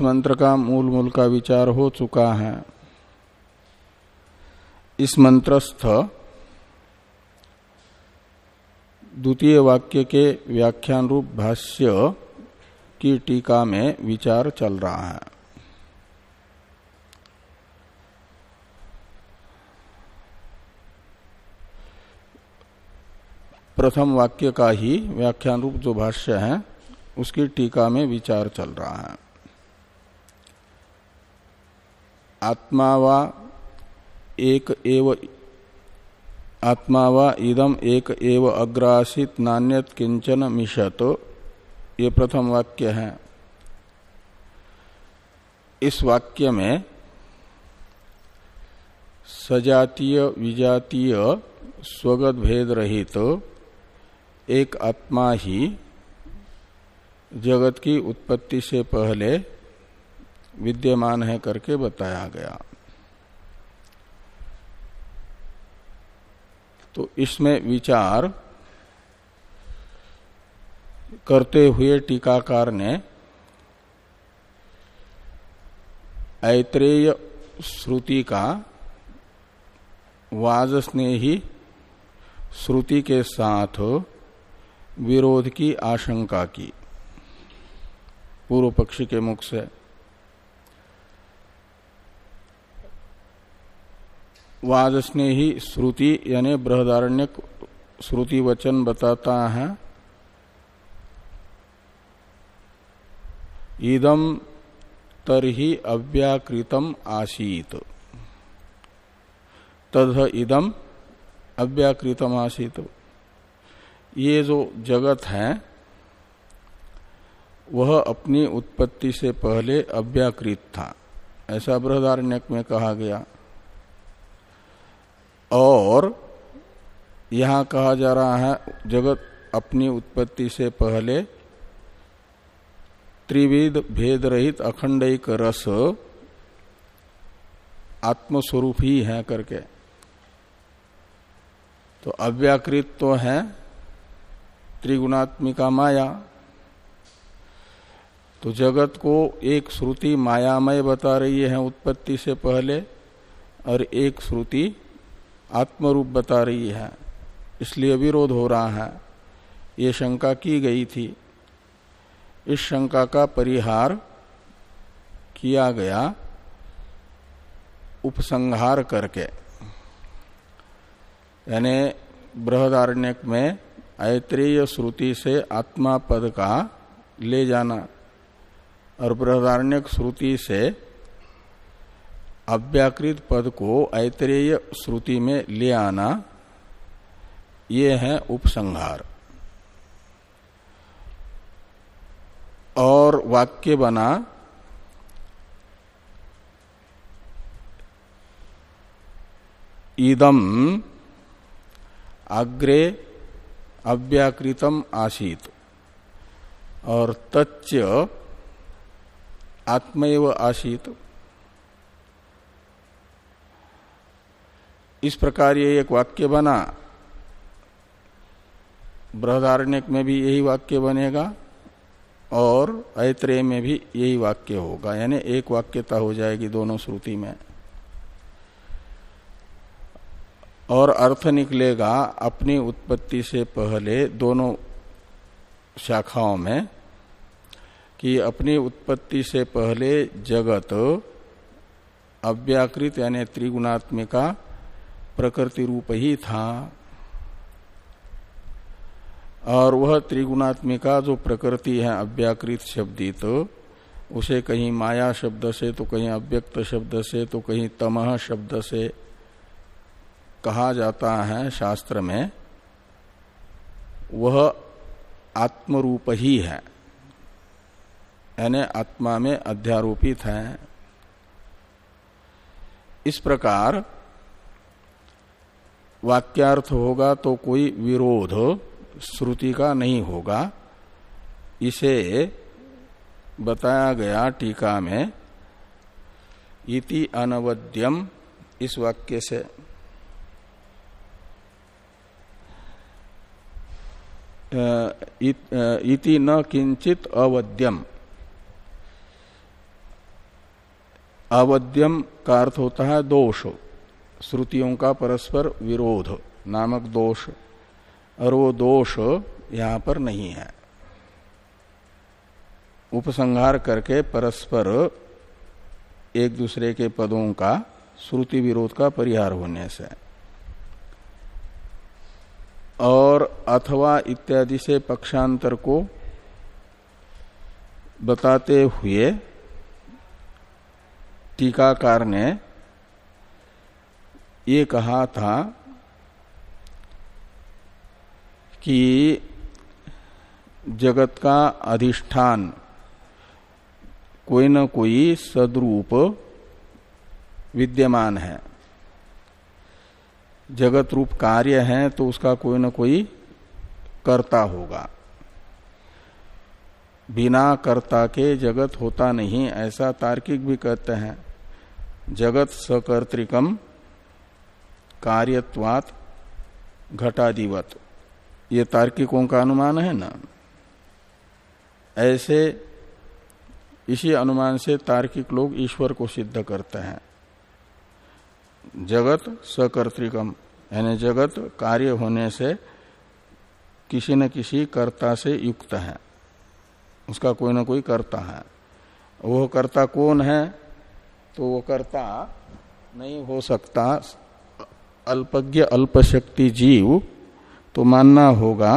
मंत्र का मूल मूल का विचार हो चुका है। इस मंत्रस्थ द्वितीय वाक्य के व्याख्यान रूप भाष्य की टीका में विचार चल रहा है। प्रथम वाक्य का ही व्याख्यान रूप जो भाष्य है, उसकी टीका में विचार चल रहा है। आत्मा वा एक एव आत्मा वा इदम एक एव अग्रासित नान्यत किंचन मिशत ये प्रथम वाक्य है। इस वाक्य में सजातीय, विजातीय, स्वगत भेद रहित तो एक आत्मा ही जगत की उत्पत्ति से पहले विद्यमान है करके बताया गया। तो इसमें विचार करते हुए टीकाकार ने ऐत्रेय श्रुति का वाजस्नेही श्रुति के साथ विरोध की आशंका की। पूर्व पक्षी के मुख से वाजस्नेही श्रुति यानी बृहदारण्य श्रुति वचन बताता है। इदम तरही अव्याकृतम आसीत। तद इदम अव्याकृतम आसीत। ये जो जगत है, वह अपनी उत्पत्ति से पहले अव्याकृत था। ऐसा बृहदारण्यक में कहा गया। और यहाँ कहा जा रहा है, जगत अपनी उत्पत्ति से पहले त्रिविध भेद रहित अखंड एक रस आत्मस्वरूप ही है करके। तो अव्याकृत तो है त्रिगुणात्मिका माया। तो जगत को एक श्रुति मायामय बता रही है उत्पत्ति से पहले और एक श्रुति आत्मरूप बता रही है, इसलिए विरोध हो रहा है। ये शंका की गई थी। इस शंका का परिहार किया गया उपसंहार करके। यानी बृहदारण्यक में ऐत्रेय श्रुति से आत्मा पद का ले जाना और बृहदारण्यक श्रुति से अव्याकृत पद को ऐतरेय श्रुति में ले आना, ये है उपसंहार। और वाक्य बना इदम अग्रे अव्याकृतम आसीत। और तच्च आत्मैव आसीत। इस प्रकार ये एक वाक्य बना। बृहदारण्यक में भी यही वाक्य बनेगा और ऐत्रेय में भी यही वाक्य होगा। यानी एक वाक्यता हो जाएगी दोनों श्रुति में। और अर्थ निकलेगा, अपनी उत्पत्ति से पहले दोनों शाखाओं में कि अपनी उत्पत्ति से पहले जगत अव्याकृत यानी त्रिगुणात्मिका प्रकृति रूप ही था। और वह त्रिगुणात्मिका जो प्रकृति है, अव्याकृत शब्दित तो उसे कहीं माया शब्द से तो कहीं अव्यक्त शब्द से तो कहीं तमह शब्द से कहा जाता है शास्त्र में। वह आत्मरूप ही है। यानी आत्मा में अध्यारोपित है। इस प्रकार वाक्यार्थ होगा तो कोई विरोध श्रुति का नहीं होगा। इसे बताया गया टीका में, इति अनवद्यम, इस वाक्य से। इति न किंचित अवध्यम अवध्यम का अर्थ होता है दोष। श्रुतियों का परस्पर विरोध, नामक दोष, और वो दोष यहाँ पर नहीं है। उपसंहार करके परस्पर एक दूसरे के पदों का श्रुति विरोध का परिहार होने से। और अथवा इत्यादि से पक्षांतर को बताते हुए टीकाकार ने ये कहा था कि जगत का अधिष्ठान कोई न कोई सदरूप विद्यमान है। जगत रूप कार्य है तो उसका कोई न कोई कर्ता होगा। बिना कर्ता के जगत होता नहीं, ऐसा तार्किक भी कहते हैं। जगत सकर्तिकम कार्यत्वात घटादिवत। ये तार्किकों का अनुमान है ना? ऐसे इसी अनुमान से तार्किक लोग ईश्वर को सिद्ध करते हैं। जगत सकर्तिकम, यानी जगत कार्य होने से किसी न किसी कर्ता से युक्त है। उसका कोई ना कोई कर्ता है। वो कर्ता कौन है? तो वो कर्ता नहीं हो सकता अल्पज्ञ अल्पशक्ति जीव तो मानना होगा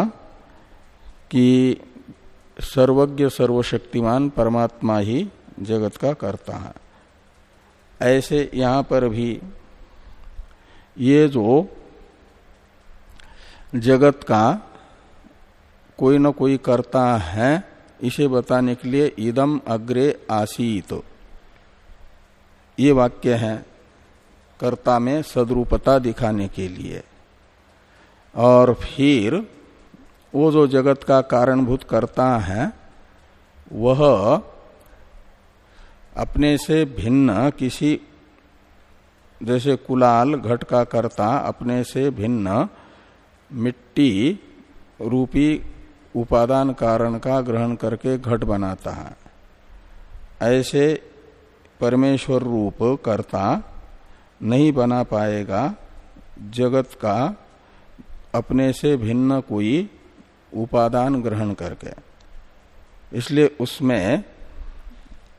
कि सर्वज्ञ सर्वशक्तिमान परमात्मा ही जगत का करता है। ऐसे यहाँ पर भी ये जो जगत का कोई न कोई करता है, इसे बताने के लिए इदम अग्रे आसीत। ये वाक्य है। कर्ता में सदरूपता दिखाने के लिए। और फिर, वो जो जगत का कारणभूत करता है, वह अपने से भिन्न किसी, जैसे कुलाल घट का कर्ता अपने से भिन्न मिट्टी रूपी उपादान कारण का ग्रहण करके घट बनाता है। ऐसे परमेश्वर रूप कर्ता नहीं बना पाएगा। जगत का अपने से भिन्न कोई उपादान ग्रहण करके। इसलिए उसमें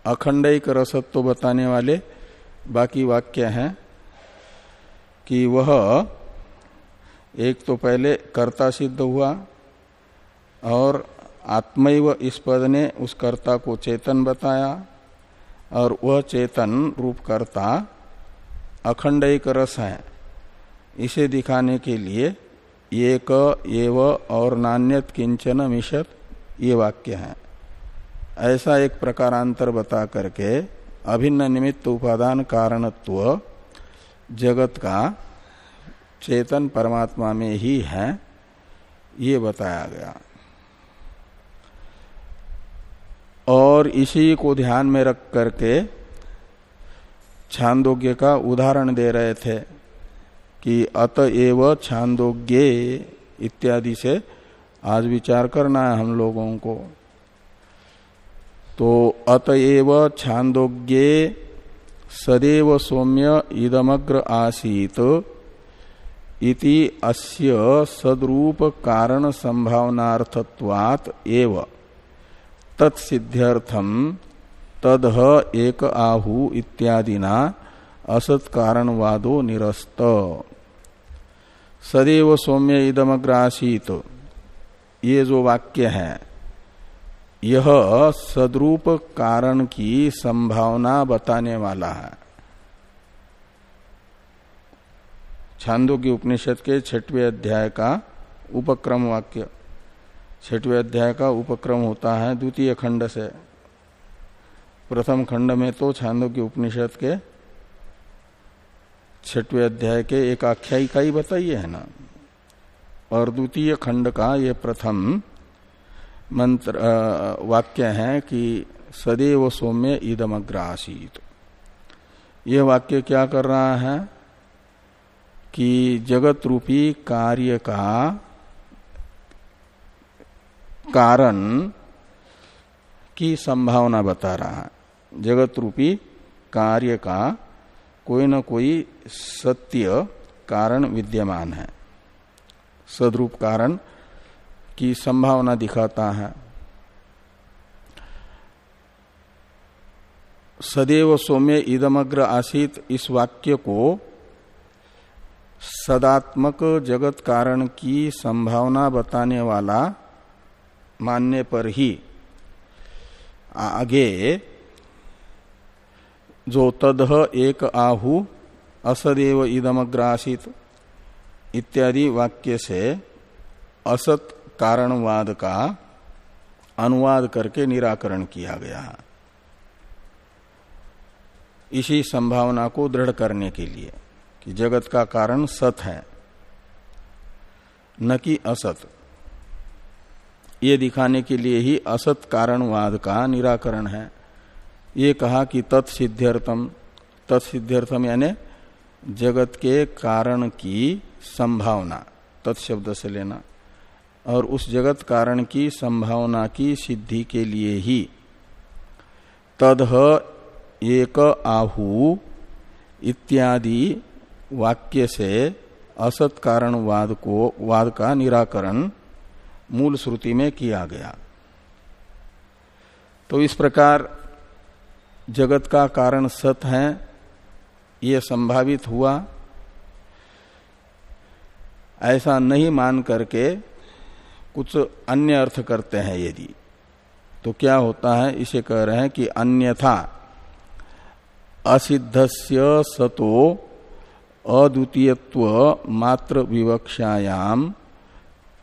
अखंडिक रसत्व बताने वाले बाकी वाक्य हैं कि वह एक तो पहले कर्ता सिद्ध हुआ और आत्मैव इस पद ने उस कर्ता को चेतन बताया और वह चेतन रूप कर्ता अखंड एक रस है। इसे दिखाने के लिए एक एव और नान्यत किंचन मिशत ये वाक्य है। ऐसा एक प्रकारांतर बता करके अभिन्न निमित्त उपादान कारणत्व जगत का चेतन परमात्मा में ही है, ये बताया गया। और इसी को ध्यान में रख करके छांदोग्य का उदाहरण दे रहे थे कि अतएव छांदोग्य इत्यादि से आज विचार करना है हम लोगों को। तो अतएव छांदोग्ये सदैव सौम्य इदमग्र आसीत इति अस्य सदरूप कारण संभावनार्थत्वात् एव। तत्सिद्ध्यर्थम तदह एक आहु इत्यादिना असत कारणवादो निरस्त। सदैव सौम्य इदमग्रासीत। ये जो वाक्य है, यह सदरूप कारण की संभावना बताने वाला है। छांदो की उपनिषद के छठवें अध्याय का उपक्रम वाक्य, छठवें अध्याय का उपक्रम होता है द्वितीय खंड से। प्रथम खंड में तो छांदो की उपनिषद के छठवें अध्याय के एक आख्यायिका ही बताइए, है ना? और द्वितीय खंड का ये प्रथम मंत्र वाक्य है कि सदैव सौम्य ईदमग्रासीत ये वाक्य क्या कर रहा है? कि जगत रूपी कार्य का कारण की संभावना बता रहा है। जगत रूपी कार्य का कोई न कोई सत्य कारण विद्यमान है। सदरूप कारण की संभावना दिखाता है। सदैव सौम्य इदमग्र आसित इस वाक्य को सदात्मक जगत कारण की संभावना बताने वाला मानने पर ही आगे जो तदह एक आहु, असदेव इदमग्रासित इत्यादि वाक्य से असत कारणवाद का अनुवाद करके निराकरण किया गया। इसी संभावना को दृढ़ करने के लिए कि जगत का कारण सत है, न कि असत। ये दिखाने के लिए ही असत कारणवाद का निराकरण है। ये कहा कि तत्सिद्ध्यर्थम तत्सिद्ध्यर्थम यानी जगत के कारण की संभावना, तत्शब्द से लेना। और उस जगत कारण की संभावना की सिद्धि के लिए ही तद एक आहु इत्यादि वाक्य से असत कारण वाद को, वाद का निराकरण मूल श्रुति में किया गया। तो इस प्रकार जगत का कारण सत है, ये संभावित हुआ। ऐसा नहीं मान करके कुछ अन्य अर्थ करते हैं यदि। तो क्या होता है, इसे कह रहे हैं कि अन्यथा। असिद्धस्य सतो अद्वितीयत्व मात्र विवक्षायाम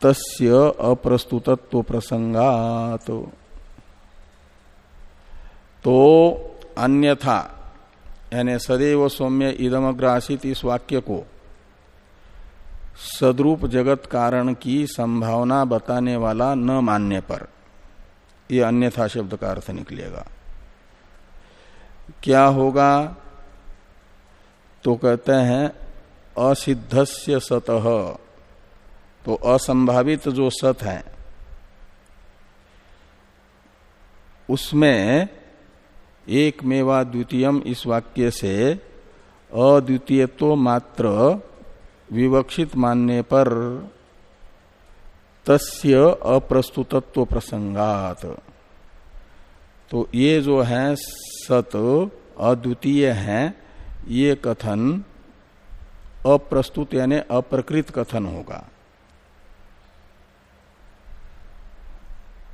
तस्य अप्रस्तुतत्व प्रसंगात। तो अन्यथा, यानी सदैव सौम्य इदमग्रासित इस वाक्य को सदरूप जगत कारण की संभावना बताने वाला न मानने पर यह अन्यथा शब्द का अर्थ निकलेगा। क्या होगा? तो कहते हैं, असिद्धस्य सतह तो असंभावित जो सत है, उसमें एक मेवा द्वितीयम इस वाक्य से अद्वितीय तो मात्र विवक्षित मानने पर तस्य अप्रस्तुतत्व प्रसंगात। तो ये जो है सत, अद्वितीय है, ये कथन अप्रस्तुत यानी अप्रकृत कथन होगा।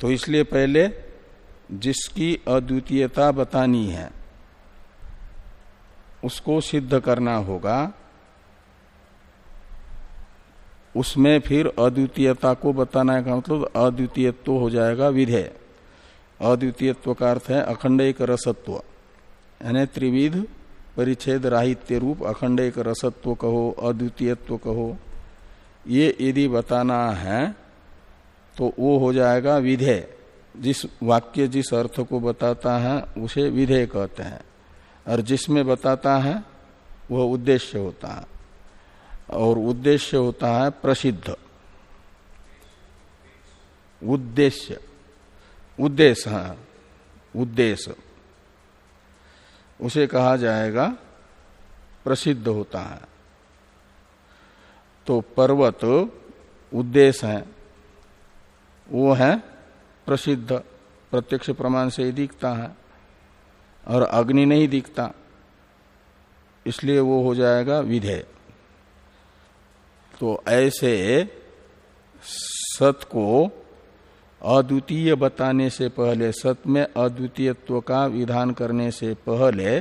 तो इसलिए पहले जिसकी अद्वितीयता बतानी है, उसको सिद्ध करना होगा। उसमें फिर अद्वितीयता को बताना का मतलब अद्वितीयत्व हो जाएगा विधेय। अद्वितीयत्व का अर्थ है अखंड एक रसत्व, यानी त्रिविध परिच्छेद राहित्य रूप अखंड एक रसत्व कहो, अद्वितीयत्व कहो। ये यदि बताना है तो वो हो जाएगा विधेय। जिस वाक्य जिस अर्थ को बताता है, उसे विधेय कहते हैं। और जिसमें बताता है, वह उद्देश्य होता है। और उद्देश्य होता है प्रसिद्ध। उद्देश्य। उद्देश्य है। उद्देश्य उसे कहा जाएगा, प्रसिद्ध होता है। तो पर्वत उद्देश्य है। वो है प्रसिद्ध, प्रत्यक्ष प्रमाण से ही दिखता है और अग्नि नहीं दिखता, इसलिए वो हो जाएगा विधेय। तो ऐसे सत को अद्वितीय बताने से पहले, सत में अद्वितीयत्व का विधान करने से पहले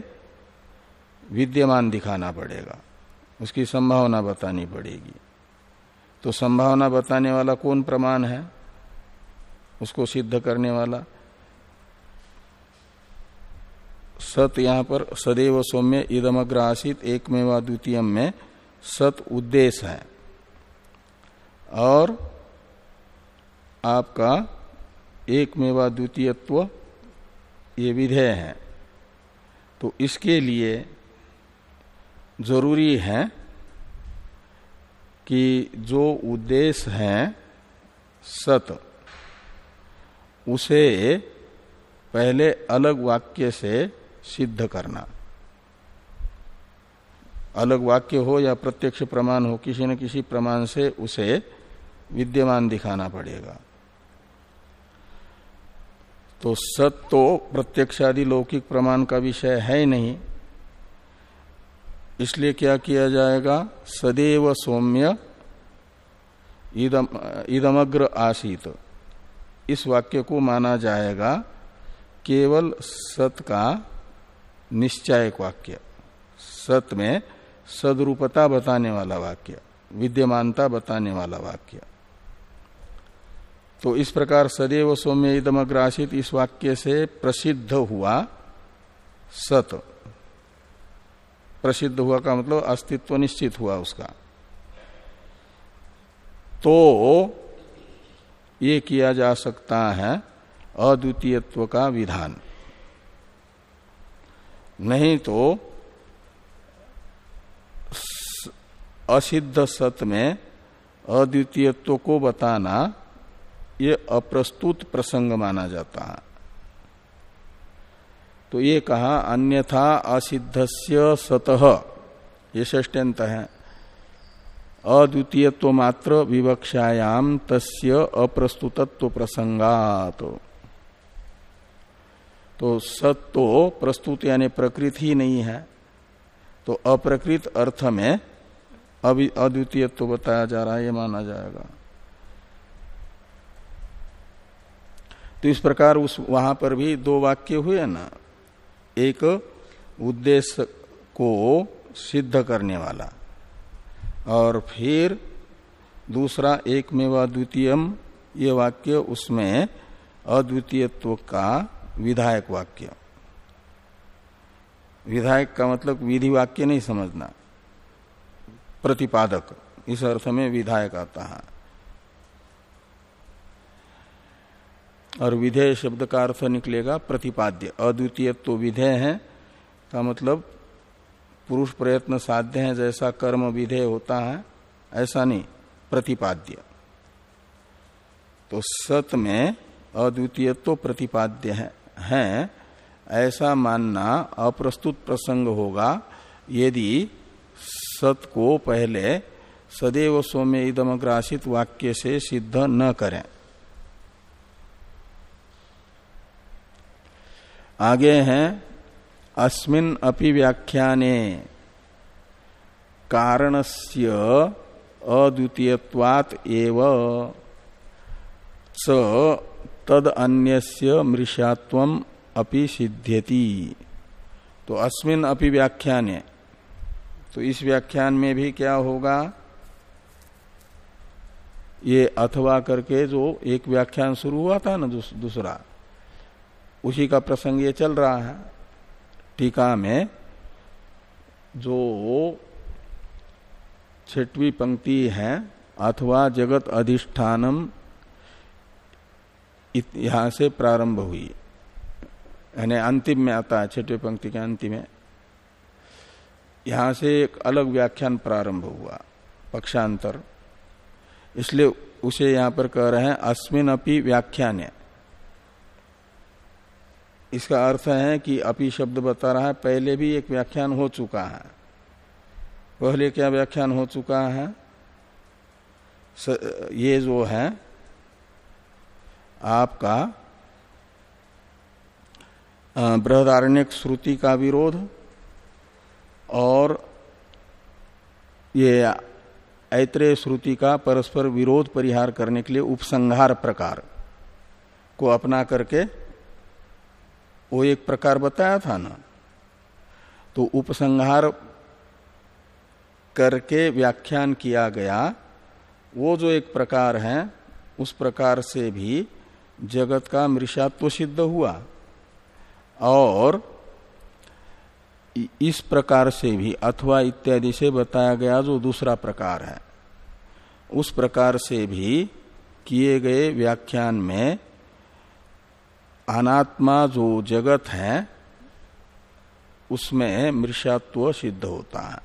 विद्यमान दिखाना पड़ेगा। उसकी संभावना बतानी पड़ेगी। तो संभावना बताने वाला कौन प्रमाण है? उसको सिद्ध करने वाला। सत यहाँ पर सदैव सौम्य इदमग्र आसित एक मेवा द्वितीय में सत उद्देश्य है। और आपका एक मेवा द्वितीयत्व ये विधेय है। तो इसके लिए ज़रूरी है कि जो उद्देश्य है सत उसे पहले अलग वाक्य से सिद्ध करना। अलग वाक्य हो या प्रत्यक्ष प्रमाण हो, किसी न किसी प्रमाण से उसे विद्यमान दिखाना पड़ेगा। तो सत तो प्रत्यक्ष आदि लौकिक प्रमाण का विषय है ही नहीं। इसलिए क्या किया जाएगा? सदैव सौम्य इदम, इदमग्र आसीत। इस वाक्य को माना जाएगा केवल सत का निश्चायक वाक्य। सत में सदरूपता बताने वाला वाक्य, विद्यमानता बताने वाला वाक्य। तो इस प्रकार सदैव सौम्य इदमग्रासित इस वाक्य से प्रसिद्ध हुआ सत। प्रसिद्ध हुआ का मतलब अस्तित्व निश्चित हुआ उसका। तो ये किया जा सकता है अद्वितीयत्व का विधान। नहीं तो असिद्ध सत में अद्वितीयत्व को बताना ये अप्रस्तुत प्रसंग माना जाता है। तो ये कहा, अन्यथा असिद्धस्य सतह ये षष्ट्यंत है। अद्वितीयत्व मात्र विवक्षायाम तस्य अप्रस्तुतत्व प्रसंगात तो सत तो प्रस्तुत यानी प्रकृत ही नहीं है। तो अप्रकृत अर्थ में अभी अद्वितीयत्व बताया जा रहा है, ये माना जाएगा। तो इस प्रकार उस वहाँ पर भी दो वाक्य हुए ना। एक उद्देश्य को सिद्ध करने वाला। और फिर दूसरा एक में अद्वितीयम ये वाक्य उसमें अद्वितीयत्व का विधायक वाक्य। विधायक का मतलब विधि वाक्य नहीं समझना। प्रतिपादक, इस अर्थ में विधायक आता है। और विधेय शब्द का अर्थ निकलेगा प्रतिपाद्य। अद्वितीय तो विधेय है, का मतलब पुरुष प्रयत्न साध्य है जैसा कर्म विधेय होता है ऐसा नहीं प्रतिपाद्य। तो सत में अद्वितीय तो प्रतिपाद्य है, है ऐसा मानना अप्रस्तुत प्रसंग होगा यदि सत को पहले सदैव सौम्य इदमग्रासित वाक्य से सिद्ध न करें। आगे हैं अस्मिन अपि व्याख्याने कारणस्य अद्वितीयत्वात् एव च तद अन्यस्य मृषात्वम अपि सिद्ध्यति। तो अस्मिन अपि व्याख्याने तो इस व्याख्यान में भी क्या होगा? ये अथवा करके जो एक व्याख्यान शुरू हुआ था ना दूसरा, उसी का प्रसंग ये चल रहा है। टीका में जो छठवी पंक्ति है, अथवा जगत अधिष्ठानम यहाँ से प्रारंभ हुई। यानी अंतिम में आता है, छठवी पंक्ति के अंतिम में। यहाँ से एक अलग व्याख्यान प्रारंभ हुआ, पक्षांतर। इसलिए उसे यहाँ पर कह रहे हैं, अस्मिन अपनी व्याख्यान। इसका अर्थ है कि अपी शब्द बता रहा है पहले भी एक व्याख्यान हो चुका है। पहले क्या व्याख्यान हो चुका है? स, ये जो है आपका बृहदारण्यक श्रुति का विरोध और ये ऐत्रेय श्रुति का परस्पर विरोध परिहार करने के लिए उपसंहार प्रकार को अपना करके वो एक प्रकार बताया था ना। तो उपसंहार करके व्याख्यान किया गया, वो जो एक प्रकार है, उस प्रकार से भी जगत का मृषात्व सिद्ध हुआ। और इस प्रकार से भी, अथवा इत्यादि से बताया गया जो दूसरा प्रकार है, उस प्रकार से भी किए गए व्याख्यान में अनात्मा जो जगत है, उसमें मृषात्व सिद्ध होता है।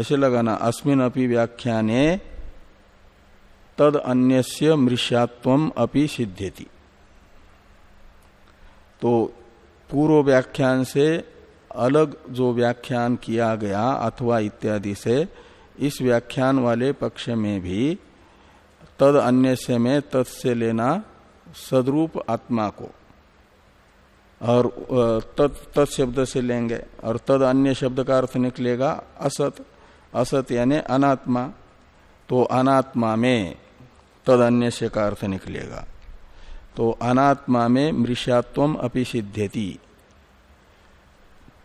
ऐसे लगाना अस्मिन अपि व्याख्याने, तद अन्यस्य मृषात्व अपि सिद्ध्यति। तो पूर्व व्याख्यान से अलग जो व्याख्यान किया गया, अथवा इत्यादि से, इस व्याख्यान वाले पक्ष में भी तद अन्य से में तत् लेना सदरूप आत्मा को। और तत् शब्द से लेंगे। और तद अन्य शब्द का अर्थ निकलेगा असत। असत यानी अनात्मा। तो अनात्मा में तद अन्य से का अर्थ निकलेगा। तो अनात्मा में मृषात्व अपि सिद्ध्यति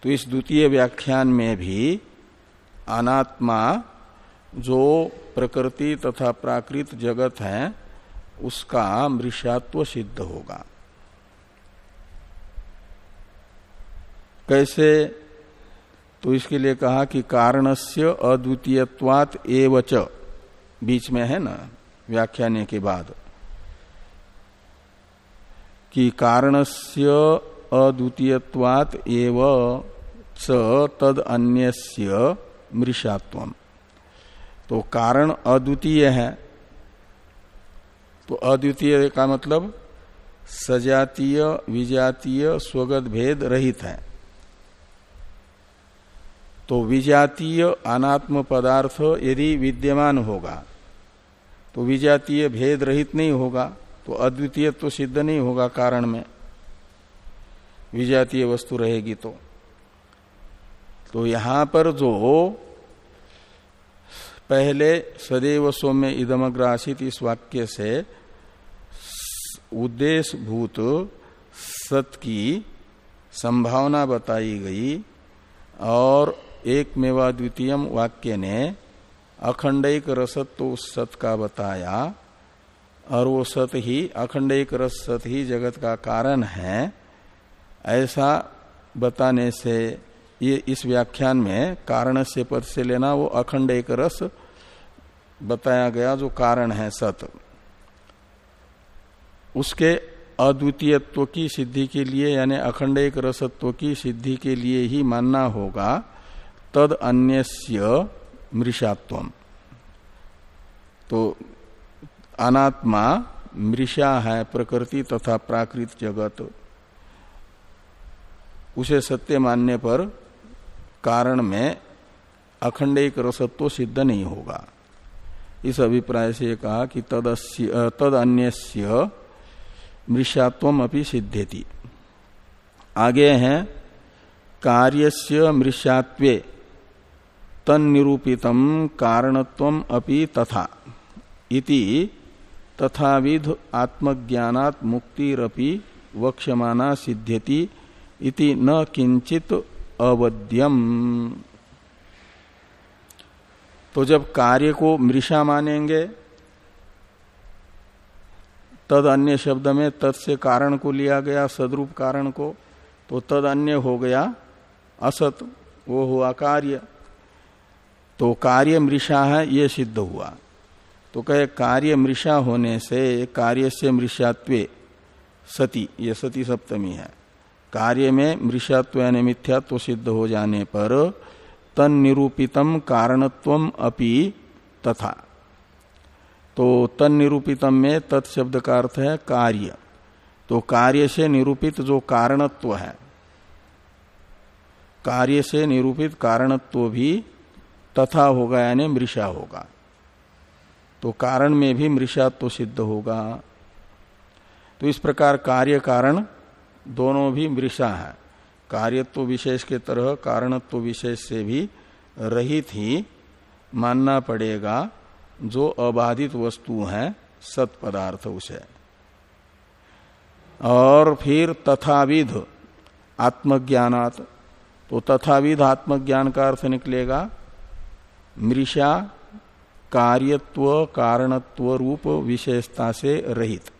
तो इस द्वितीय व्याख्यान में भी अनात्मा जो प्रकृति तथा प्राकृत जगत है उसका मृषात्व सिद्ध होगा। कैसे? तो इसके लिए कहा कि कारणस्य अद्वितीयत्वात एवच बीच में है ना, व्याख्यान के बाद। कि कारणस्य अद्वितीयत्वात एव च तद अन्यस्य मृषात्व तो कारण अद्वितीय है। तो अद्वितीय का मतलब सजातीय, विजातीय, स्वगत भेद रहित है। तो विजातीय अनात्म पदार्थ यदि विद्यमान होगा तो विजातीय भेद रहित नहीं होगा तो अद्वितीय तो सिद्ध नहीं होगा कारण में। विजातीय वस्तु रहेगी तो। तो यहाँ पर जो पहले सदैव सौम्य इदमग्रासित इस वाक्य से उद्देश्य भूत सत की संभावना बताई गई और एक मेवा द्वितीय वाक्य ने अखंडिक रसत तो उस सत का बताया। और वो सत ही अखंडिक रस सत ही जगत का कारण है। ऐसा बताने से ये इस व्याख्यान में कारण से पद से लेना वो अखंड एक रस बताया गया जो कारण है सत। उसके अद्वितीयत्व की सिद्धि के लिए, यानी अखंड एक रसत्व की सिद्धि के लिए ही मानना होगा। तद अन्यस्य मृषात्व तो अनात्मा मृषा है प्रकृति तथा प्राकृत जगत। उसे सत्य मानने पर कारण में अखंड एक रसत्व सिद्ध नहीं होगा। इस अभिप्राय से कहा कि तद तद अन्य मृषात्व अपनी सिद्धेति आगे है, कार्यस्य मृषात्वे तन्निरूपित कारणत्व अपि तथा। इति तथाविध आत्मज्ञानात् मुक्तिरपि वक्ष्यमाना सिद्ध्यति इति न किंचित अवध्यम। तो जब कार्य को मृषा मानेंगे तद अन्य शब्द में तद से कारण को लिया गया, सदरूप कारण को तो तद अन्य हो गया, असत, वो हुआ कार्य। तो कार्य मृषा है, ये सिद्ध हुआ। तो कहे, कार्य मृषा होने से, कार्य से मृषात्व, सती, ये सती सप्तमी है। कार्य में मृषात्व यानी मिथ्यात्व सिद्ध हो जाने पर तन निरूपितम कारणत्व अपि तथा। तो तन निरूपितम में तत्शब्द का अर्थ है कार्य। तो कार्य से निरूपित जो कारणत्व है, कार्य से निरूपित कारणत्व भी तथा होगा यानी मृषा होगा। तो कारण में भी मृषात्व सिद्ध होगा। तो इस प्रकार कार्य कारण दोनों भी मृषा है। कार्यत्व विशेष के तरह कारणत्व विशेष से भी रहित ही मानना पड़ेगा जो अबाधित वस्तु है सत पदार्थ उसे। और फिर तथाविध, आत्मज्ञानात। तो तथाविध आत्मज्ञान का अर्थ निकलेगा, मृषा कार्यत्व कारणत्व रूप विशेषता से रहित।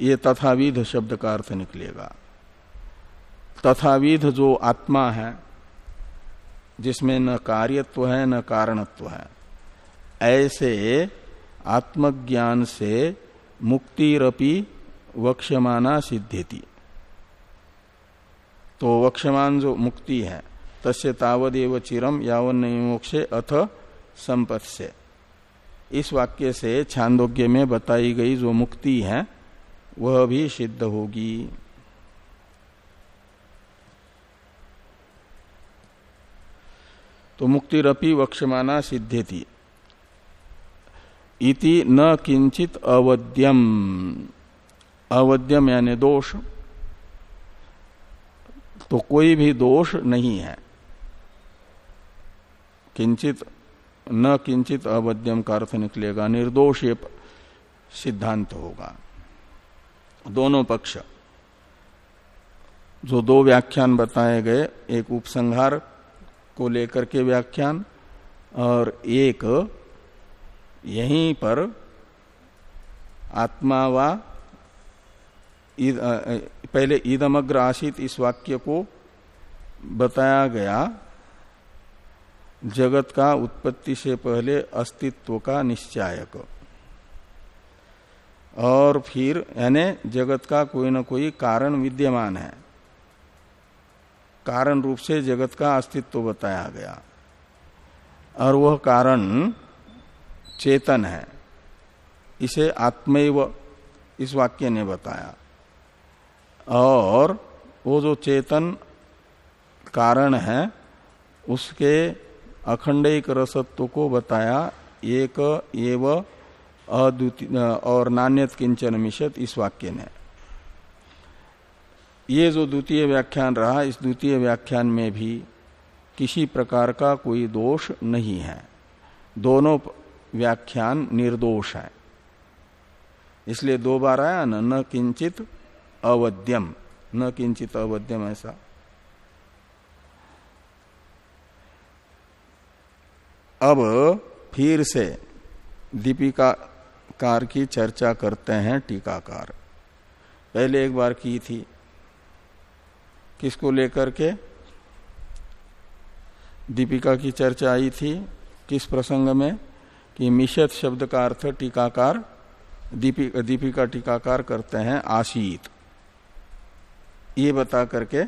ये तथाविध शब्द का अर्थ निकलेगा। तथाविध जो आत्मा है, जिसमें न कार्यत्व है, न कारणत्व है। ऐसे आत्मज्ञान से मुक्तिरपि वक्ष्यमाना सिद्ध्यति। तो वक्ष्यमान जो मुक्ति है, तस्य तावदेव चिरम यावन मोक्षे अथ संपत् से इस वाक्य से छांदोग्य में बताई गई जो मुक्ति है, वह भी सिद्ध होगी। तो मुक्तिरपि वक्षमाना सिद्धेति इति न किंचित अवध्यम। अवध्यम यानी दोष। तो कोई भी दोष नहीं है। किंचित न किंचित अवध्यम का अर्थ निकलेगा, निर्दोष ये सिद्धांत होगा। दोनों पक्ष। जो दो व्याख्यान बताए गए, एक उपसंहार को लेकर के व्याख्यान, और एक यहीं पर आत्मा व पहले ईदमग्र आशित इस वाक्य को बताया गया। जगत का उत्पत्ति से पहले अस्तित्व का निश्चायक। और फिर, यानी जगत का कोई ना कोई कारण विद्यमान है। कारण रूप से जगत का अस्तित्व बताया गया। और वह कारण चेतन है। इसे आत्मैव इस वाक्य ने बताया। और वो जो चेतन कारण है, उसके अखंडिक रसत्व को बताया, एक एव अद्वितीय, और नान्यत किंचन मिशत इस वाक्य ने। ये जो द्वितीय व्याख्यान रहा, इस द्वितीय व्याख्यान में भी किसी प्रकार का कोई दोष नहीं है। दोनों व्याख्यान निर्दोष है। इसलिए दो बार आया, न किंचित अवध्यम। न किंचित अवध्यम ऐसा। अब फिर से दीपिका कार की चर्चा करते हैं टीकाकार। पहले एक बार की थी। किसको लेकर के? दीपिका की चर्चा आई थी। किस प्रसंग में? कि मिशत शब्द का अर्थ टीकाकार दीपिका दीपिका टीकाकार करते हैं, आशीत। ये बता करके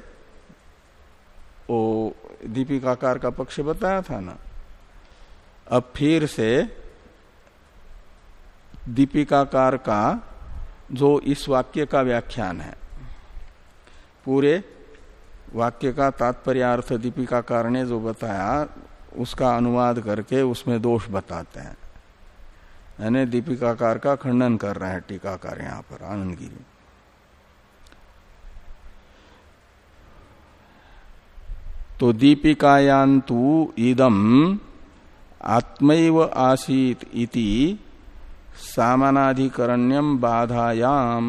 वो दीपिकाकार का पक्ष बताया था ना। अब फिर से दीपिकाकार का जो इस वाक्य का व्याख्यान है, पूरे वाक्य का तात्पर्य अर्थ दीपिकाकार ने जो बताया उसका अनुवाद करके उसमें दोष बताते हैं। यानी दीपिकाकार का खंडन कर रहे हैं, टीकाकार यहाँ पर आनंद गिरी तो दीपिकायांतु इदम आत्मैव आसीत इति सामानाधिकरण्यम बाधायाम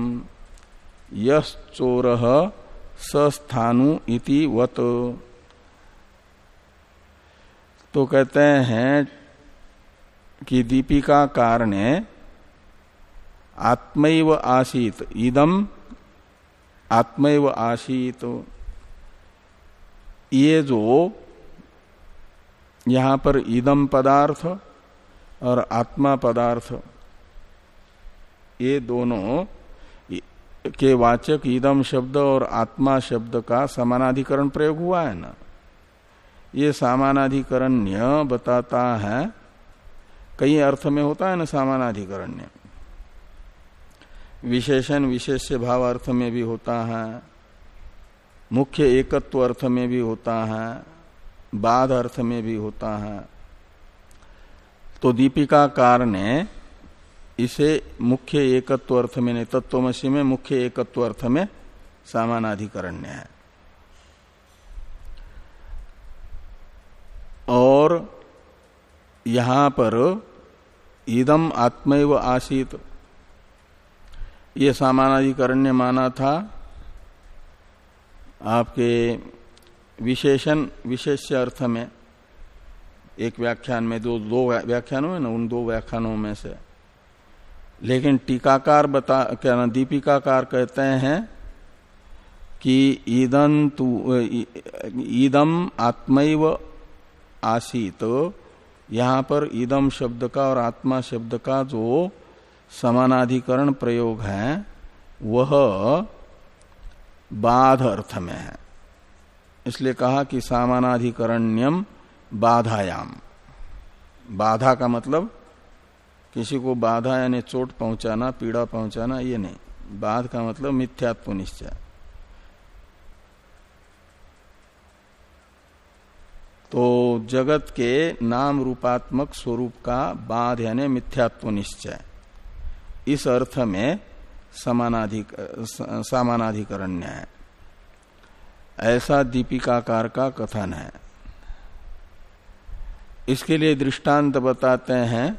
योर सस्थानु इति वत। तो कहते हैं कि दीपिका कार ने आत्मैव आसीत इदम आत्मैव आसीत। ये जो यहाँ पर इदम पदार्थ और आत्मा पदार्थ, ये दोनों के वाचक इदम शब्द और आत्मा शब्द का समानाधिकरण प्रयोग हुआ है ना? ये सामानाधिकरण्य बताता है। कई अर्थ में होता है ना सामानाधिकरण्य? विशेषण विशेष भाव अर्थ में भी होता है। मुख्य एकत्व अर्थ में भी होता है। बाध अर्थ में भी होता है। तो दीपिकाकार ने इसे मुख्य एकत्व अर्थ में तत्वमसी में मुख्य एकत्व अर्थ में सामानाधिकरण्य है। और यहाँ पर ईदम आत्मैव आसित। ये सामानाधिकरण्य माना था। आपके विशेषण विशेष अर्थ में एक व्याख्यान में दो दो व्याख्यानों में ना, उन दो व्याख्यानों में से। लेकिन टीकाकार बता, क्या ना, दीपिकाकार कहते हैं कि ईदन तु ईदम आत्मैव आसीत तो यहाँ पर इदम शब्द का और आत्मा शब्द का जो समानाधिकरण प्रयोग है, वह बाध अर्थ में है। इसलिए कहा कि सामानाधिकरण्यम बाधायाम। बाधा का मतलब किसी को बाधा यानी चोट पहुंचाना, पीड़ा पहुंचाना, ये नहीं। बाध का मतलब मिथ्यात्व निश्चय। तो जगत के नाम रूपात्मक स्वरूप का बाध यानी मिथ्यात्व निश्चय। इस अर्थ में समानाधिक समानाधिकरण्य है ऐसा दीपिकाकार का कथन है। इसके लिए दृष्टांत बताते हैं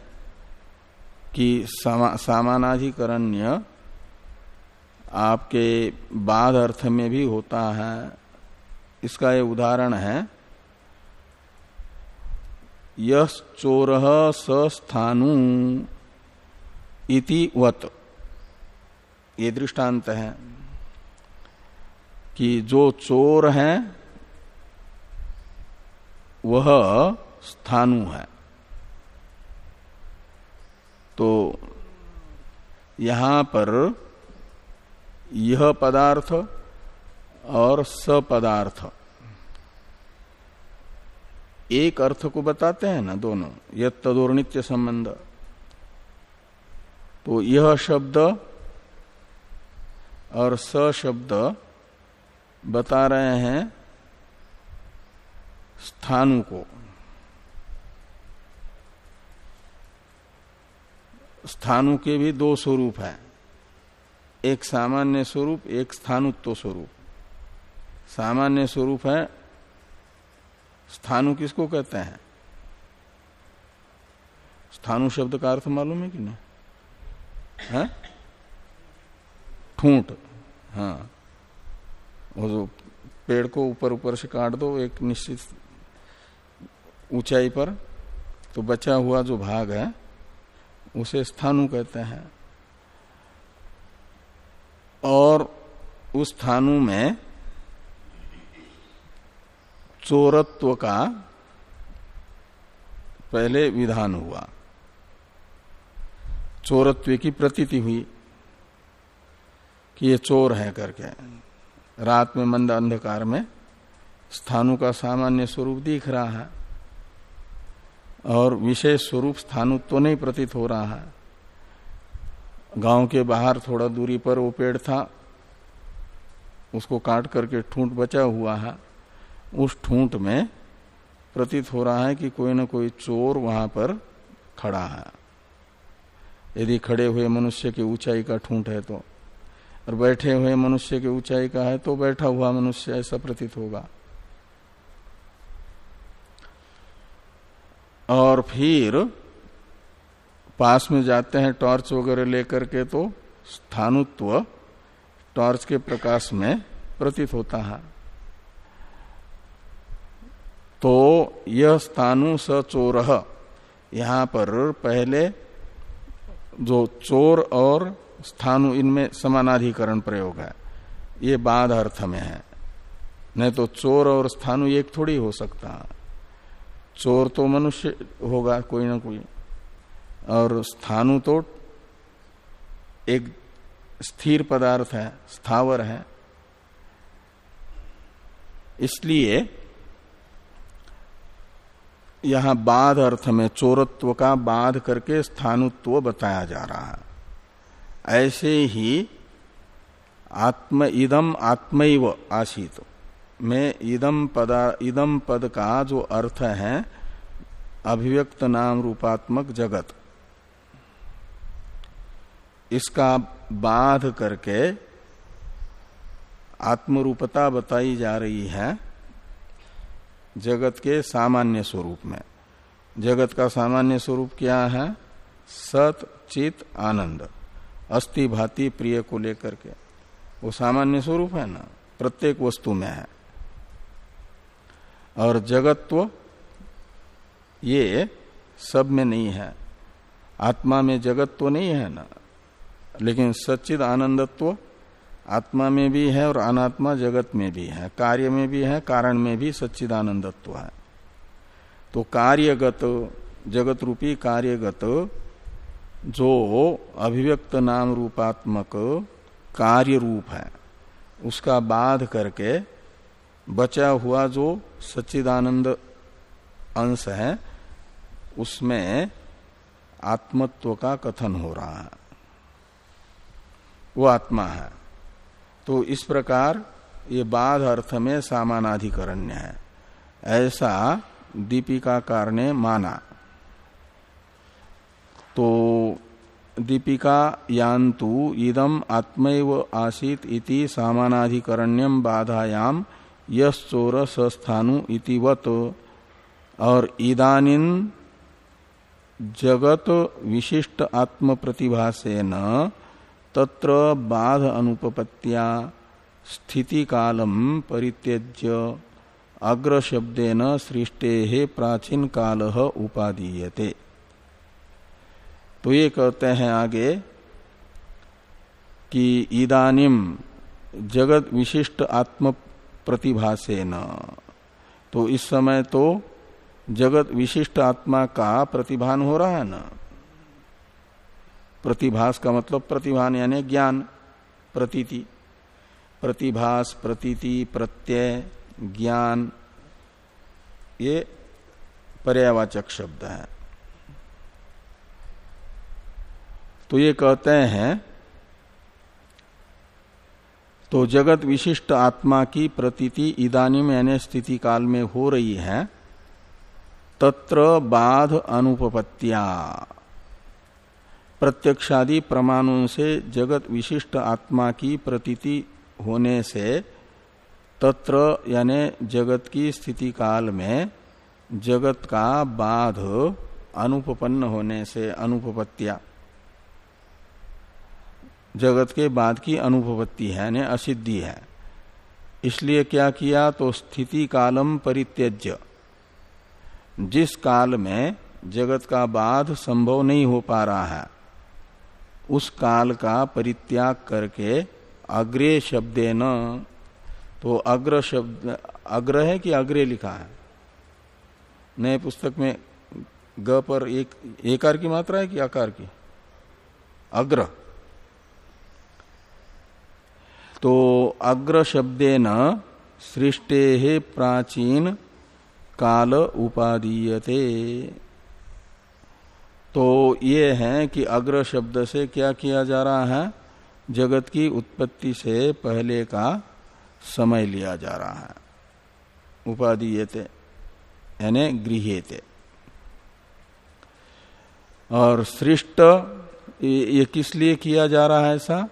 कि सामा, सामानाधिकरण्य आपके बाद अर्थ में भी होता है। इसका ये उदाहरण है यश चोर स्थानु इति वत। ये दृष्टांत है कि जो चोर है, वह स्थानु है। तो यहाँ पर यह पदार्थ और सपदार्थ। एक अर्थ को बताते हैं ना दोनों यह तदोर नित्य संबंध। तो यह शब्द और स शब्द बता रहे हैं स्थानु को। स्थानु के भी दो स्वरूप है। एक सामान्य स्वरूप, एक स्थानुत्व स्वरूप। सामान्य स्वरूप है स्थानु किसको कहते हैं? स्थानु शब्द का अर्थ मालूम है कि नहीं? है? ठूंठ। हाँ। वो जो पेड़ को ऊपर ऊपर से काट दो, एक निश्चित ऊंचाई पर तो बचा हुआ जो भाग है, उसे स्थानु कहते हैं। और उस स्थानु में चोरत्व का पहले विधान हुआ। चोरत्व की प्रतीति हुई कि ये चोर है करके। रात में मंद अंधकार में स्थानु का सामान्य स्वरूप दिख रहा है और विशेष स्वरूप स्थानु तो नहीं प्रतीत हो रहा है। गाँव के बाहर थोड़ा दूरी पर वो पेड़ था, उसको काट करके ठूंठ बचा हुआ है। उस ठूंठ में प्रतीत हो रहा है कि कोई ना कोई चोर वहाँ पर खड़ा है। यदि खड़े हुए मनुष्य की ऊंचाई का ठूंठ है तो और बैठे हुए मनुष्य की ऊंचाई का है तो बैठा हुआ मनुष्य ऐसा प्रतीत होगा। और फिर पास में जाते हैं टॉर्च वगैरह लेकर के तो स्थानुत्व टॉर्च के प्रकाश में प्रतीत होता है। तो यह स्थानु स चोर। यहाँ पर पहले जो चोर और स्थानु इनमें समानाधिकरण प्रयोग है। ये बाद अर्थ में है। नहीं तो चोर और स्थानु एक थोड़ी हो सकता। है चोर तो मनुष्य होगा कोई ना कोई। और स्थानु तो एक स्थिर पदार्थ है, स्थावर है। इसलिए यहाँ बाध अर्थ में चोरत्व का बाध करके स्थानुत्व बताया जा रहा है। ऐसे ही आत्म इदम आत्मैव आशित में इदम पदा, इदम पद का जो अर्थ है, अभिव्यक्त नाम रूपात्मक जगत। इसका बाध करके आत्मरूपता बताई जा रही है। जगत के सामान्य स्वरूप में। जगत का सामान्य स्वरूप क्या है? सत, चित, आनंद। अस्थि, भाति, प्रिय को लेकर के। वो सामान्य स्वरूप है ना? प्रत्येक वस्तु में है। और जगत्व ये सब में नहीं है। आत्मा में जगत तो नहीं है ना? लेकिन सच्चिद आनंदत्व आत्मा में भी है और अनात्मा जगत में भी है। कार्य में भी है, कारण में भी सच्चिदानंदत्व है। तो कार्यगत जगत रूपी कार्यगत, जो अभिव्यक्त नाम रूपात्मक कार्य रूप है, उसका बाध करके बचा हुआ जो सच्चिदानंद अंश है, उसमें आत्मत्व का कथन हो रहा है। वो आत्मा है। तो इस प्रकार ये बाध अर्थ में सामानाधिकरण्य है। ऐसा दीपिकाकार ने माना। तो दीपिका यान्तु इदम आत्मैव आसीत इति सामानाधिकरण्यम बाधायाम यश्चोर सस्थानु इतिवत। और इदानीन जगत विशिष्ट आत्म प्रतिभा से न तत्र बाध अनुपत्या स्थिति कालम परित्यज्य। अग्र शब्देन सृष्टे प्राचीन काल उपादीयते। तो ये कहते हैं आगे कि इदानिम जगत विशिष्ट आत्म प्रतिभासे न तो इस समय तो जगत विशिष्ट आत्मा का प्रतिभान हो रहा है ना? प्रतिभास का मतलब प्रतिभान यानी ज्ञान, प्रतीति। प्रतिभास, प्रतीति, प्रत्यय, ज्ञान, ये पर्यावाचक शब्द है। तो ये कहते हैं तो जगत विशिष्ट आत्मा की प्रतीति इदानी यानी स्थिति काल में हो रही है, तत्र बाध अनुपत्या प्रत्यक्षादि प्रमाणों से जगत विशिष्ट आत्मा की प्रतीति होने से तत्र यानी जगत की स्थिति काल में जगत का बाध अनुपन्न होने से अनुपत्या जगत के बाद की अनुपत्ति है, यानी असिद्धि है। इसलिए क्या किया तो स्थिति कालम परित्यज्य। जिस काल में जगत का बाध संभव नहीं हो पा रहा है उस काल का परित्याग करके अग्रे शब्दे न तो अग्र शब्द, अग्र है कि अग्रे लिखा है? नए पुस्तक में ग पर एक एकार की मात्रा है कि आकार की? अग्र। तो अग्र शब्दे न सृष्टे प्राचीन काल उपादीयते। तो ये है कि अग्र शब्द से क्या किया जा रहा है? जगत की उत्पत्ति से पहले का समय लिया जा रहा है। उपादीयते यानी गृहते और सृष्ट ये किस लिए किया जा रहा है ऐसा?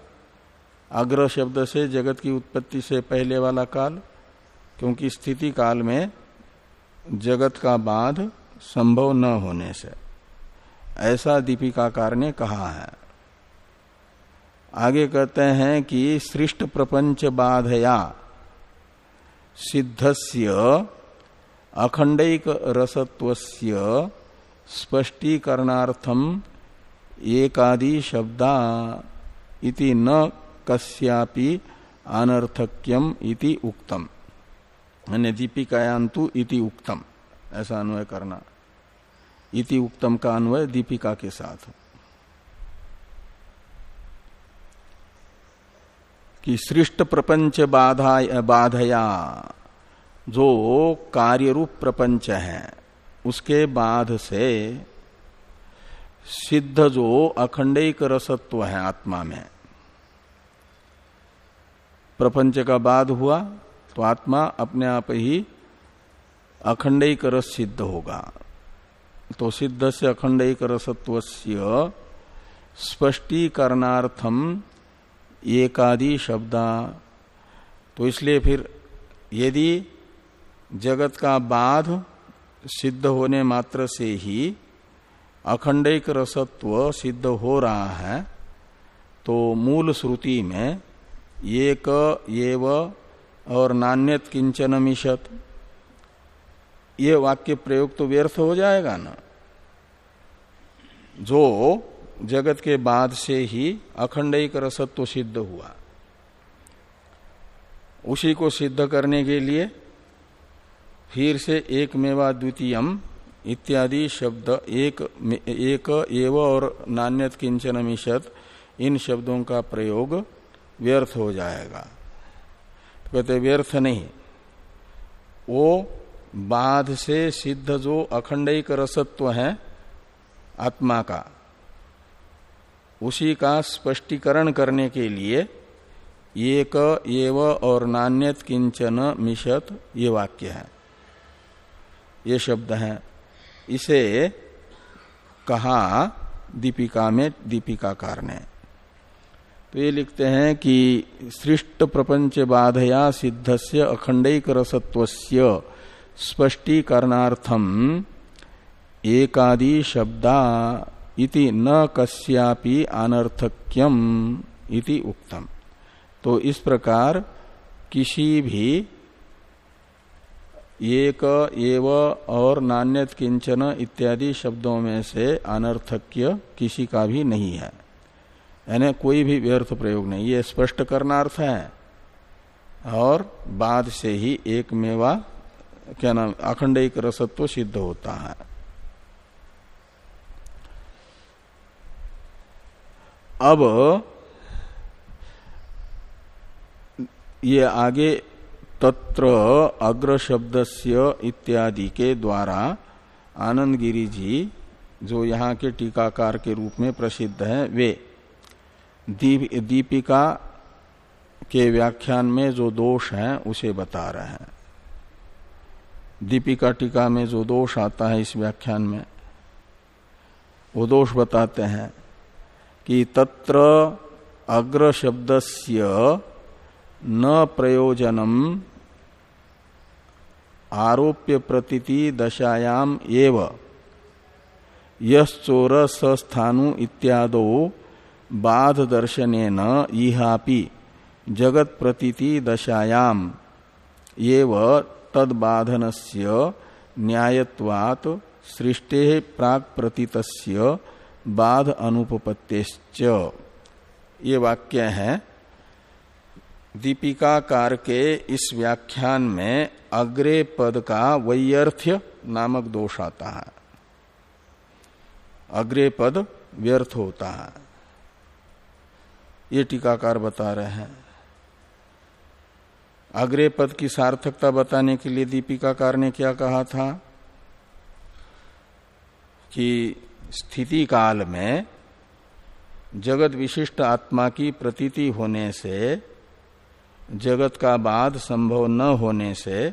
अग्र शब्द से जगत की उत्पत्ति से पहले वाला काल, क्योंकि स्थिति काल में जगत का बाध संभव न होने से। ऐसा दीपिकाकार ने कहा है। आगे कहते हैं कि सृष्ट प्रपंच बाधया, सिद्धस्य अखंडिक रसत्वस्य स्पष्टीकरणार्थम एकादि शब्दा इति न कस्यापि अनर्थक्यम इति उक्तम। दीपिकायांतु इति उक्तम। ऐसा अन्वय करना। इति उक्तम का अन्वय दीपिका के साथ। कि सृष्ट प्रपंच बाधा बाधया, जो कार्य रूप प्रपंच है, उसके बाद से सिद्ध जो अखंडिक रसत्व है आत्मा में। प्रपंच का बाध हुआ तो आत्मा अपने आप ही अखंडिक रस सिद्ध होगा। तो सिद्ध से अखंड एक रसत्व स्पष्टीकरणार्थम एकादि शब्दा। तो इसलिए फिर यदि जगत का बाध सिद्ध होने मात्र से ही अखंडिक रसत्व सिद्ध हो रहा है तो मूल श्रुति में एक एव और नान्यत किंचन मिशत ये वाक्य प्रयोग तो व्यर्थ हो जाएगा ना? जो जगत के बाद से ही अखंडिक रसत्व सिद्ध हुआ। उसी को सिद्ध करने के लिए फिर से एक मेवा द्वितीयम इत्यादि शब्द, एक एक एव और नान्यत किंचन मिशत इन शब्दों का प्रयोग व्यर्थ हो जाएगा। तो कहते व्यर्थ नहीं। वो बाध से सिद्ध जो अखंडिक रसत्व है आत्मा का। उसी का स्पष्टीकरण करने के लिए एक एव और नान्यत किंचन मिशत ये वाक्य है। ये शब्द है। इसे कहा दीपिका में दीपिकाकार ने तो ये लिखते हैं कि सृष्ट प्रपंच बाधया सिद्ध से अखंडिक रसत्व स्पष्टीकरणार्थम एकादि शब्दा इति न कस्यापि अनर्थक्यम इति उक्तम। तो इस प्रकार किसी भी एक, एव और नान्यत किंचन इत्यादि शब्दों में से अनर्थक्य किसी का भी नहीं है। यानी कोई भी व्यर्थ प्रयोग नहीं। ये स्पष्ट करना अर्थ है। और बाद से ही एक मेवा क्या नाम अखंड एक रसत्व सिद्ध होता है। अब ये आगे तत्र अग्र शब्दस्य इत्यादि के द्वारा आनंद गिरी जी जो यहाँ के टीकाकार के रूप में प्रसिद्ध हैं वे दीप, दीपिका के व्याख्यान में जो दोष हैं उसे बता रहे हैं। दीपिका टीका में जो दोष आता है इस व्याख्यान में वो दोष बताते हैं। कि तत्र अग्र शब्दस्य न प्रयोजनम आरोप्य प्रतीति दशायाम एव। यश्चोर सस्थानु इत्यादो बाध दर्शन इहापि जगत प्रतीति दशायाम एव तदबाधनस्य न्यायत्वात् सृष्टे प्राक प्रतीतस्य बाध अनुपत्तेश्च ये वाक्य है। दीपिकाकार के इस व्याख्यान में अग्रे पद का वैयर्थ्य नामक दोष आता है। अग्रे पद व्यर्थ होता है। ये टीकाकार बता रहे हैं। अग्रे पद की सार्थकता बताने के लिए दीपिकाकार ने क्या कहा था? कि स्थिति काल में जगत विशिष्ट आत्मा की प्रतीति होने से, जगत का बाद संभव न होने से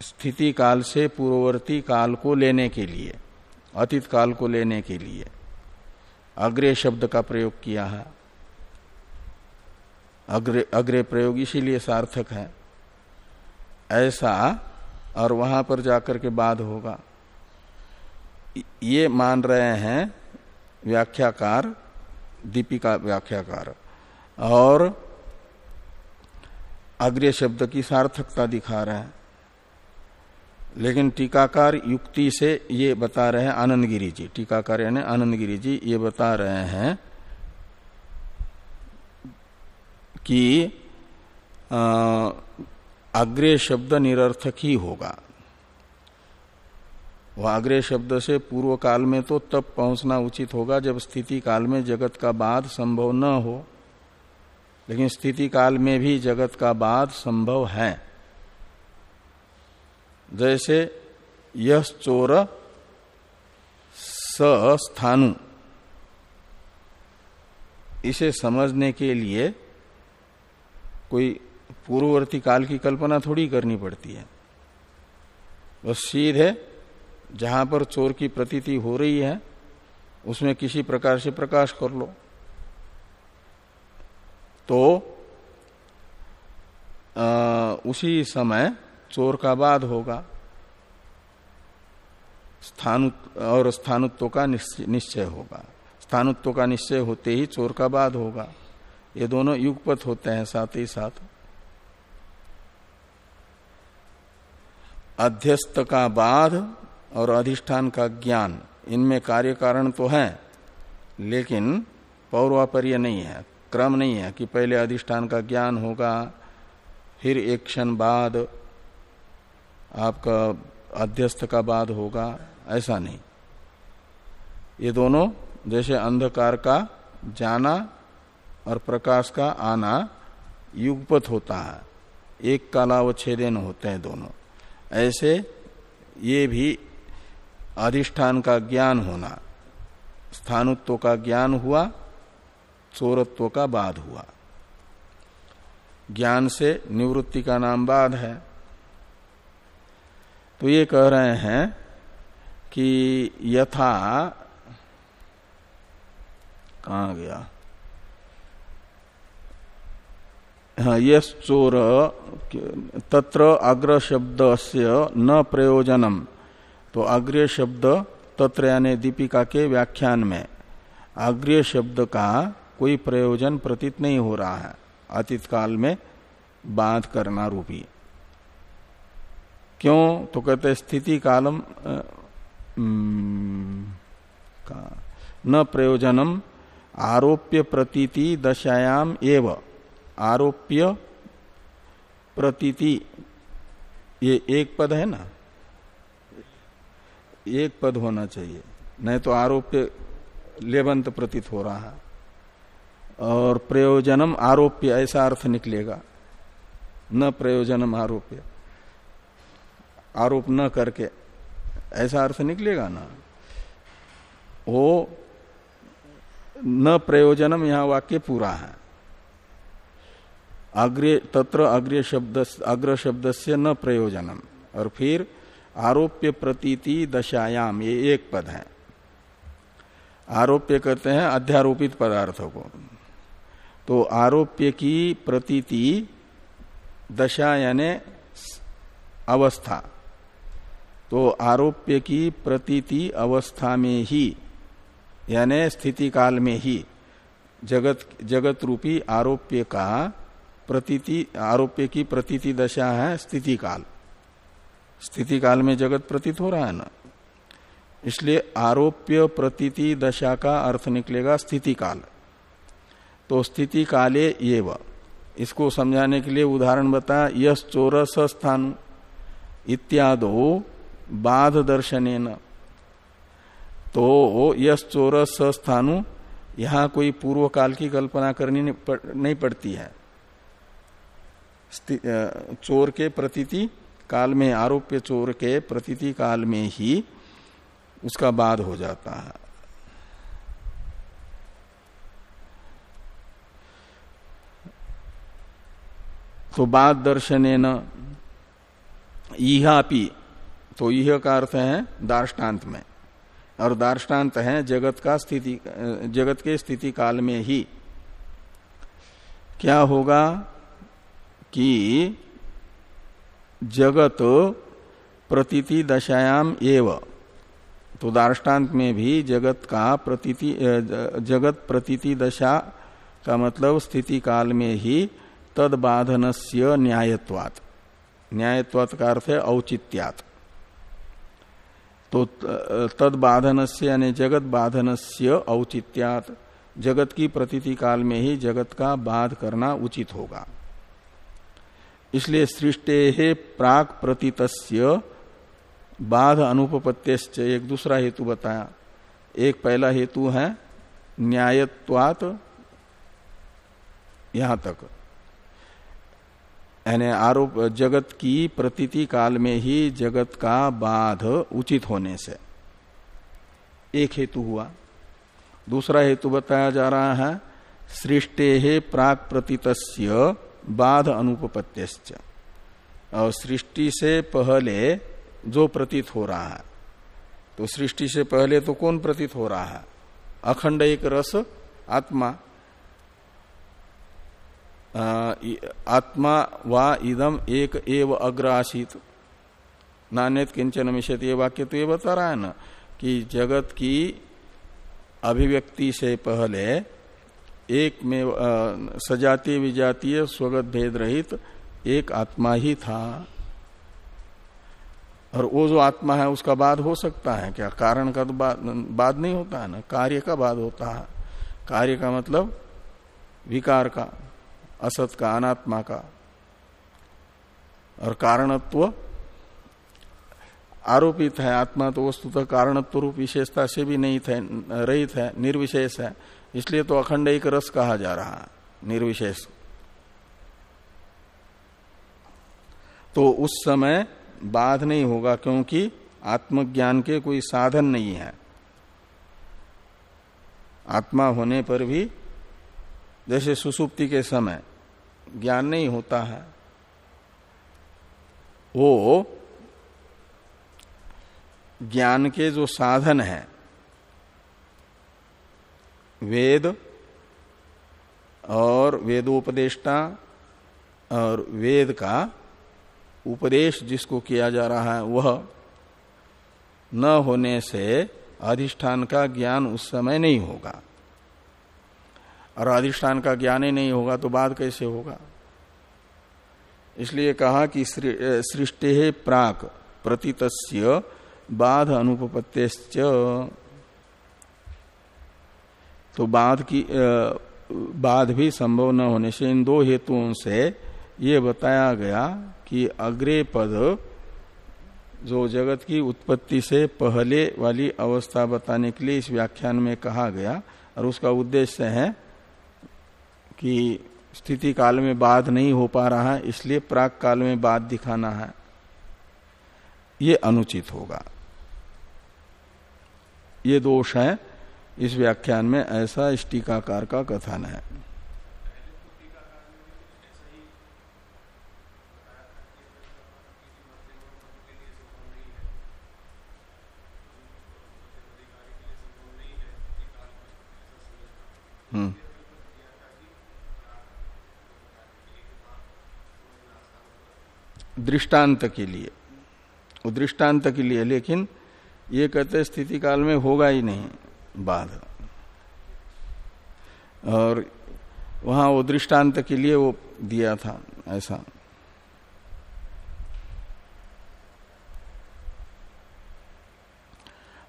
स्थिति काल से पूर्ववर्ती काल को लेने के लिए, अतीत काल को लेने के लिए अग्रे शब्द का प्रयोग किया है। अग्रे अग्रे प्रयोग इसीलिए सार्थक है। ऐसा और वहाँ पर जाकर के बाद होगा। ये मान रहे हैं व्याख्याकार, दीपिका व्याख्याकार। और अग्रय शब्द की सार्थकता दिखा रहे हैं। लेकिन टीकाकार युक्ति से ये बता रहे हैं आनंद जी। टीकाकार यानी आनंद जी ये बता रहे हैं कि अग्रे शब्द निरर्थक ही होगा। वह शब्द से पूर्व काल में तो तब पहुँचना उचित होगा जब स्थिति काल में जगत का बाद संभव न हो। लेकिन स्थिति काल में भी जगत का बाद संभव है। जैसे यह चोर स्थानु। इसे समझने के लिए कोई पूर्ववर्ती काल की कल्पना थोड़ी करनी पड़ती है। बस सीधे जहाँ पर चोर की प्रतीति हो रही है उसमें किसी प्रकार से प्रकाश कर लो। तो आ, उसी समय चोर का बाद होगा। स्थानु और स्थानुत्व का निश्चय होगा। स्थानुत्व का निश्चय होते ही चोर का बाद होगा। ये दोनों युगपत होते हैं साथ ही साथ। अध्यस्त का बाध और अधिष्ठान का ज्ञान। इनमें कार्य कारण तो है, लेकिन पौर्वापर्य नहीं है, क्रम नहीं है कि पहले अधिष्ठान का ज्ञान होगा, फिर एक क्षण बाद आपका अध्यस्त का बाद होगा, ऐसा नहीं। ये दोनों, जैसे अंधकार का जाना और प्रकाश का आना, युगपत होता है। एक कालावच्छेदन होते हैं दोनों। ऐसे ये भी अधिष्ठान का ज्ञान होना, स्थानुत्व का ज्ञान हुआ, चोरत्व का बाध हुआ। ज्ञान से निवृत्ति का नाम बाध है। तो ये कह रहे हैं कि यथा कहा गया? हाँ यश चोर, तत्र अग्र शब्द से न प्रयोजनम। तो अग्र शब्द तत्र यानी दीपिका के व्याख्यान में। अग्र शब्द का कोई प्रयोजन प्रतीत नहीं हो रहा है। अतीत काल में बाध करना रूपी। क्यों? तो कहते स्थिति कालम का, न प्रयोजनम, आरोप्य प्रतीति दशायाम एव। आरोप्य प्रतीति, ये एक पद है ना? एक पद होना चाहिए। नहीं तो आरोप्य लेबंत प्रतीत हो रहा है। और प्रयोजनम आरोप्य, ऐसा अर्थ निकलेगा। न प्रयोजनम आरोप्य। आरोप न करके ऐसा अर्थ निकलेगा ना? वो न प्रयोजनम यहाँ वाक्य पूरा है। अग्रे, तत्र अग्रे शब्द, अग्र शब्द से न प्रयोजनम। और फिर आरोप्य प्रतीति दशायाम, ये एक पद है। आरोप्य कहते हैं अध्यारोपित पदार्थों को। तो आरोप्य की प्रतीति दशा यानी अवस्था। तो आरोप्य की प्रतीति अवस्था में ही, यानी स्थिति काल में ही, जगत जगत रूपी आरोप्य का प्रतीति, आरोप्य की प्रतीति दशा है स्थिति काल। स्थिति काल में जगत प्रतीत हो रहा है ना? इसलिए आरोप्य प्रतीति दशा का अर्थ निकलेगा स्थिति काल तो स्थिति काले ये इसको समझाने के लिए उदाहरण बता यश चोरस स्थान इत्यादो बाध दर्शन तो यश चोरस स्थानु, यहाँ कोई पूर्व काल की कल्पना करनी नहीं पड़ती है। चोर के प्रतीति काल में आरोप्य चोर के प्रतीति काल में ही उसका बाद हो जाता है। तो बाद दर्शन न इहापी तो यह का अर्थ है दार्टान्त में। और दार्टान्त है जगत का स्थिति, जगत के स्थिति काल में ही। क्या होगा कि जगत प्रतीति दशायाम एव। तो दार्टान्त में भी जगत का प्रतीति जगत प्रतीति दशा का मतलब स्थिति काल में ही तद बाधन से न्यायत्वात। न्यायत्वात का अर्थ है औचित्यात। तो तद बाधन से यानी जगत बाधन से औचित्यात। जगत की प्रतीति काल में ही जगत का बाध करना उचित होगा। इसलिए सृष्टे प्राक प्रतीत बाध अनुपत्य एक दूसरा हेतु बताया। एक पहला हेतु है न्यायत्वात यहाँ तक। यानी आरोप, जगत की प्रतीति काल में ही जगत का बाध उचित होने से एक हेतु हुआ। दूसरा हेतु बताया जा रहा है, सृष्टे प्राक प्रतीत बाध अनुपत्य और सृष्टि से पहले जो प्रतीत हो रहा है तो सृष्टि से पहले तो कौन प्रतीत हो रहा है? अखंड एक रस आत्मा। आ, आत्मा वा इदम एक एव अग्र आशित नान्यत किंचन मिशत ये वाक्य तो ये बता रहा है ना कि जगत की अभिव्यक्ति से पहले एक में सजातीय विजातीय स्वगत भेद रहित एक आत्मा ही था। और वो जो आत्मा है उसका बाद हो सकता है क्या? कारण का तो बाद, बाद नहीं होता है ना? कार्य का बाद होता है। कार्य का मतलब विकार का असत का अनात्मा का। और कारणत्व आरोपित है। आत्मा तो वस्तुतः कारणत्व रूप विशेषता से भी नहीं थे रहित है निर्विशेष है। इसलिए तो अखंड एक रस कहा जा रहा है, निर्विशेष। तो उस समय बाध नहीं होगा, क्योंकि आत्मज्ञान के कोई साधन नहीं है। आत्मा होने पर भी, जैसे सुसुप्ति के समय ज्ञान नहीं होता है, वो ज्ञान के जो साधन है वेद और वेदोपदेष्टा और वेद का उपदेश जिसको किया जा रहा है, वह न होने से अधिष्ठान का ज्ञान उस समय नहीं होगा। और अधिष्ठान का ज्ञान ही नहीं होगा तो बाद कैसे होगा? इसलिए कहा कि सृष्टि प्राक प्रतीत बाध अनुपत्य तो बाध की बाध भी संभव न होने से इन दो हेतुओं से ये बताया गया कि अग्रे पद जो जगत की उत्पत्ति से पहले वाली अवस्था बताने के लिए इस व्याख्यान में कहा गया और उसका उद्देश्य है कि स्थिति काल में बाध नहीं हो पा रहा है, इसलिए प्राग काल में बाध दिखाना है। ये अनुचित होगा। ये दोष है। इस व्याख्यान में ऐसा इस टीकाकार का कथन है। हम्म। दृष्टांत के लिए। दृष्टांत के लिए, लेकिन ये कहते स्थिति काल में होगा ही नहीं। बाध और वहाँ वो दृष्टांत के लिए वो दिया था, ऐसा।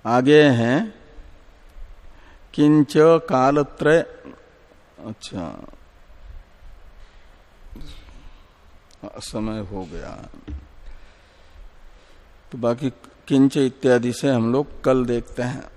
आगे हैं, किंच कालत्रय अच्छा। समय हो गया। तो बाकी किंच इत्यादि से हम लोग कल देखते हैं।